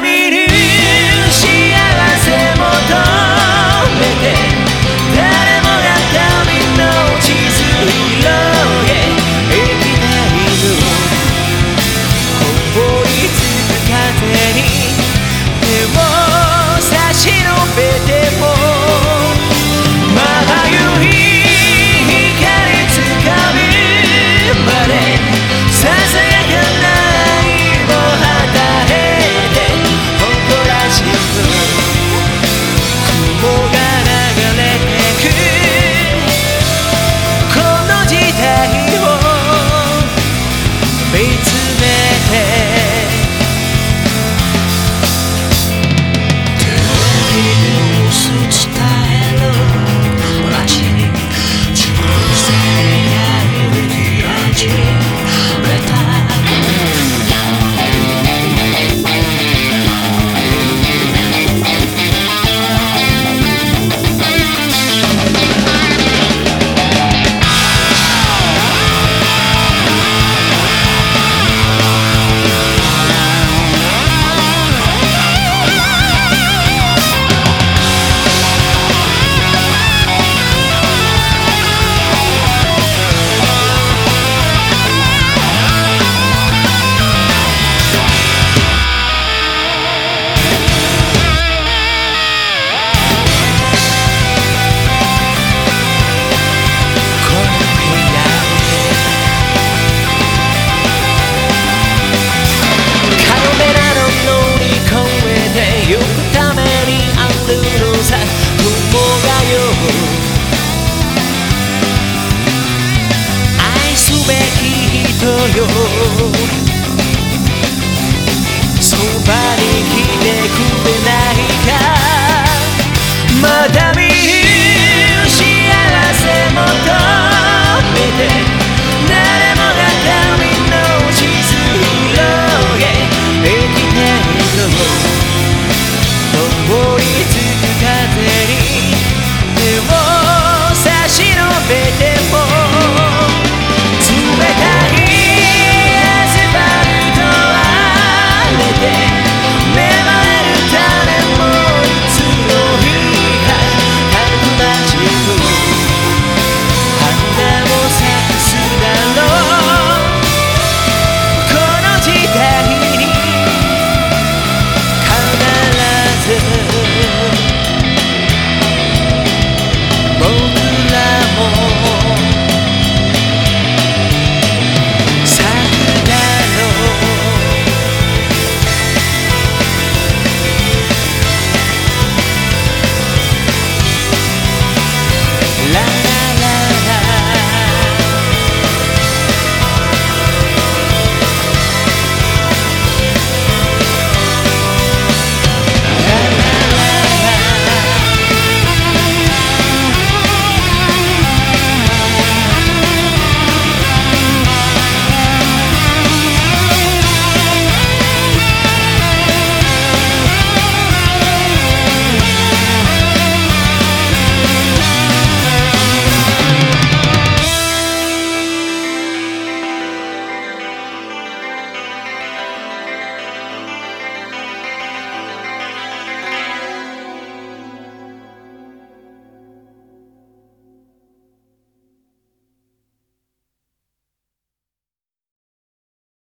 vida. よ